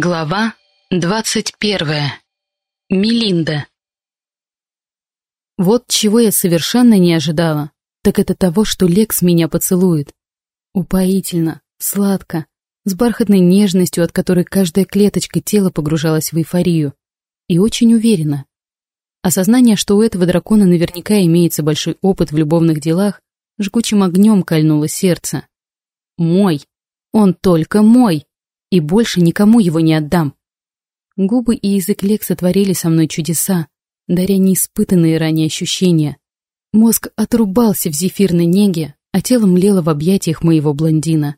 Глава двадцать первая. Мелинда. Вот чего я совершенно не ожидала, так это того, что Лекс меня поцелует. Упоительно, сладко, с бархатной нежностью, от которой каждая клеточка тела погружалась в эйфорию. И очень уверенно. Осознание, что у этого дракона наверняка имеется большой опыт в любовных делах, жгучим огнем кольнуло сердце. Мой. Он только мой и больше никому его не отдам. Губы и язык Лекса творили со мной чудеса, даря неиспытанные ранее ощущения. Мозг отрубался в зефирной неге, а тело млело в объятиях моего блондина.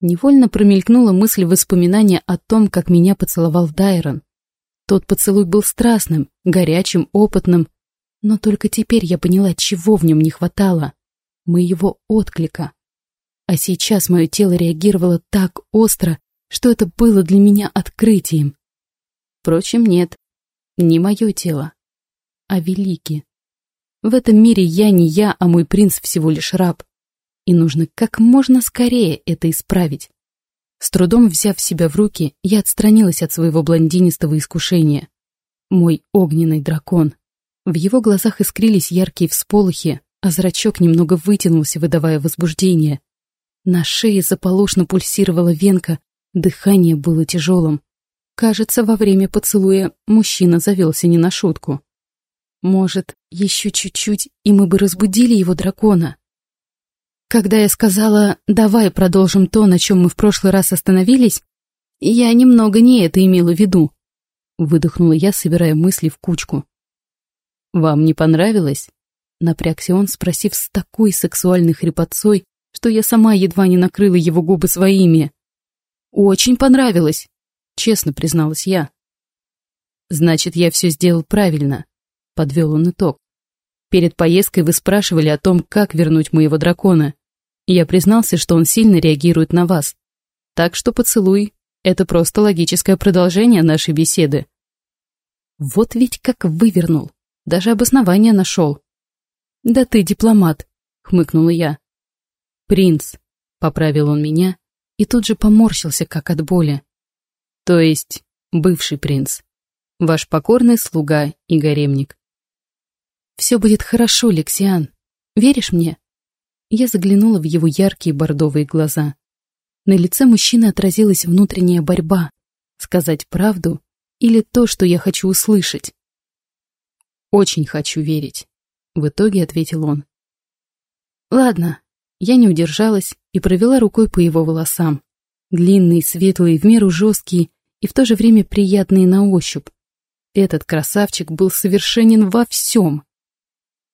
Невольно промелькнула мысль воспоминания о том, как меня поцеловал Дайрон. Тот поцелуй был страстным, горячим, опытным, но только теперь я поняла, чего в нем не хватало. Моего отклика. А сейчас мое тело реагировало так остро, что это было для меня открытием. Впрочем, нет, не мое тело, а великий. В этом мире я не я, а мой принц всего лишь раб. И нужно как можно скорее это исправить. С трудом взяв себя в руки, я отстранилась от своего блондинистого искушения. Мой огненный дракон. В его глазах искрились яркие всполохи, а зрачок немного вытянулся, выдавая возбуждение. На шее заполошно пульсировала венка, Дыхание было тяжелым. Кажется, во время поцелуя мужчина завелся не на шутку. Может, еще чуть-чуть, и мы бы разбудили его дракона. Когда я сказала «давай продолжим то, на чем мы в прошлый раз остановились», я немного не это имела в виду. Выдохнула я, собирая мысли в кучку. «Вам не понравилось?» Напрягся он, спросив с такой сексуальной хрипотцой, что я сама едва не накрыла его губы своими. «Очень понравилось», — честно призналась я. «Значит, я все сделал правильно», — подвел он итог. «Перед поездкой вы спрашивали о том, как вернуть моего дракона. Я признался, что он сильно реагирует на вас. Так что поцелуй — это просто логическое продолжение нашей беседы». Вот ведь как вывернул, даже обоснование нашел. «Да ты дипломат», — хмыкнула я. «Принц», — поправил он меня, и тут же поморщился, как от боли. То есть, бывший принц. Ваш покорный слуга и гаремник. Все будет хорошо, Лексиан. Веришь мне? Я заглянула в его яркие бордовые глаза. На лице мужчины отразилась внутренняя борьба. Сказать правду или то, что я хочу услышать? Очень хочу верить. В итоге ответил он. Ладно, я не удержалась и провела рукой по его волосам. Длинные, светлые, в меру жесткие и в то же время приятные на ощупь. Этот красавчик был совершенен во всем.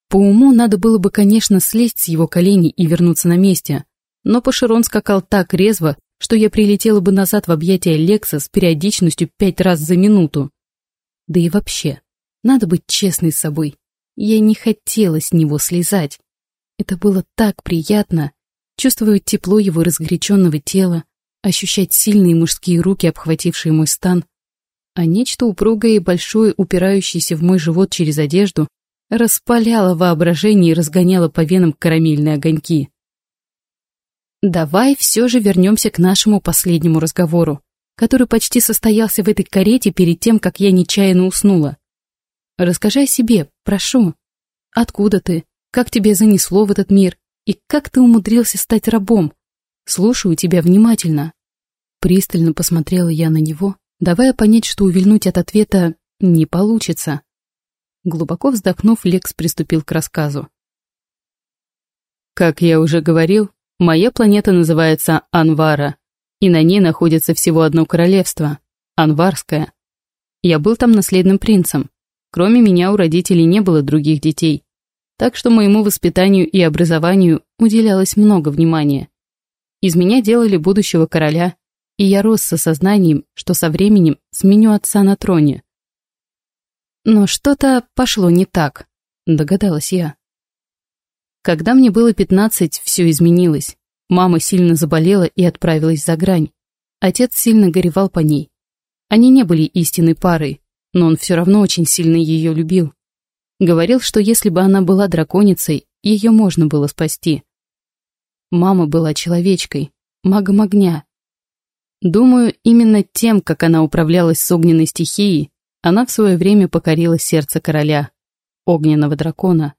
По уму надо было бы, конечно, слезть с его коленей и вернуться на месте, но Пашерон скакал так резво, что я прилетела бы назад в объятия Лекса с периодичностью пять раз за минуту. Да и вообще, надо быть честной с собой. Я не хотела с него слезать. Это было так приятно, чувствовать тепло его разгоряченного тела, ощущать сильные мужские руки, обхватившие мой стан, а нечто упругое и большое, упирающееся в мой живот через одежду, распаляло воображение и разгоняло по венам карамельные огоньки. Давай все же вернемся к нашему последнему разговору, который почти состоялся в этой карете перед тем, как я нечаянно уснула. Расскажи о себе, прошу. Откуда ты? Как тебе занесло в этот мир? И как ты умудрился стать рабом? Слушаю тебя внимательно. Пристально посмотрела я на него, давая понять, что увильнуть от ответа не получится. Глубоко вздохнув, Лекс приступил к рассказу. Как я уже говорил, моя планета называется Анвара, и на ней находится всего одно королевство — Анварское. Я был там наследным принцем. Кроме меня у родителей не было других детей так что моему воспитанию и образованию уделялось много внимания. Из меня делали будущего короля, и я рос со сознанием, что со временем сменю отца на троне. Но что-то пошло не так, догадалась я. Когда мне было пятнадцать, все изменилось. Мама сильно заболела и отправилась за грань. Отец сильно горевал по ней. Они не были истинной парой, но он все равно очень сильно ее любил. Говорил, что если бы она была драконицей, ее можно было спасти. Мама была человечкой, магом огня. Думаю, именно тем, как она управлялась с огненной стихией, она в свое время покорила сердце короля, огненного дракона.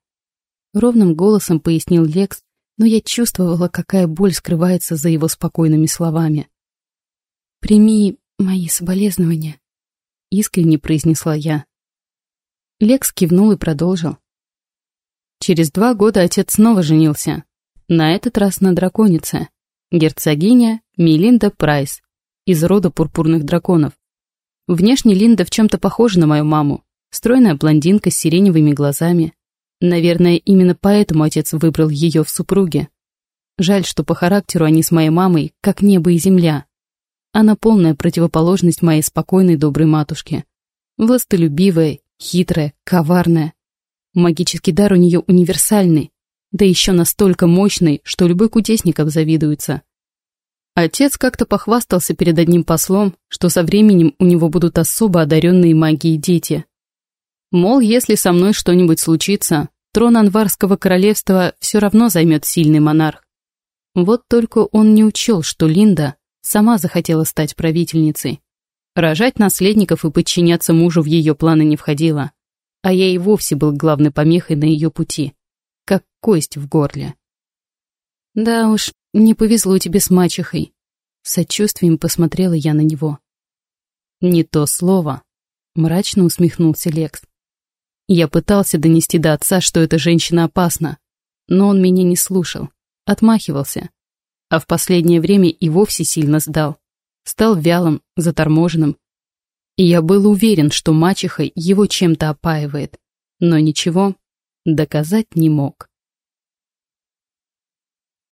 Ровным голосом пояснил Лекс, но я чувствовала, какая боль скрывается за его спокойными словами. «Прими мои соболезнования», — искренне произнесла я. Лекс кивнул и продолжил. Через два года отец снова женился, на этот раз на драконице, герцогиня Мелинда Прайс, из рода пурпурных драконов. Внешне Линда в чем-то похожа на мою маму. Стройная блондинка с сиреневыми глазами. Наверное, именно поэтому отец выбрал ее в супруге. Жаль, что по характеру они с моей мамой как небо и земля. Она полная противоположность моей спокойной доброй матушке. Властолюбивая, хитрая, коварная. Магический дар у нее универсальный, да еще настолько мощный, что любой кудесник обзавидуется. Отец как-то похвастался перед одним послом, что со временем у него будут особо одаренные магией дети. Мол, если со мной что-нибудь случится, трон Анварского королевства все равно займет сильный монарх. Вот только он не учел, что Линда сама захотела стать правительницей. Рожать наследников и подчиняться мужу в ее планы не входило, а я и вовсе был главной помехой на ее пути, как кость в горле. Да уж, не повезло тебе с мачехой. Сочувствием посмотрела я на него. Не то слово. Мрачно усмехнулся Лекс. Я пытался донести до отца, что эта женщина опасна, но он меня не слушал, отмахивался. А в последнее время и вовсе сильно сдал. Стал вялым, заторможенным. И я был уверен, что мачеха его чем-то опаивает, но ничего доказать не мог.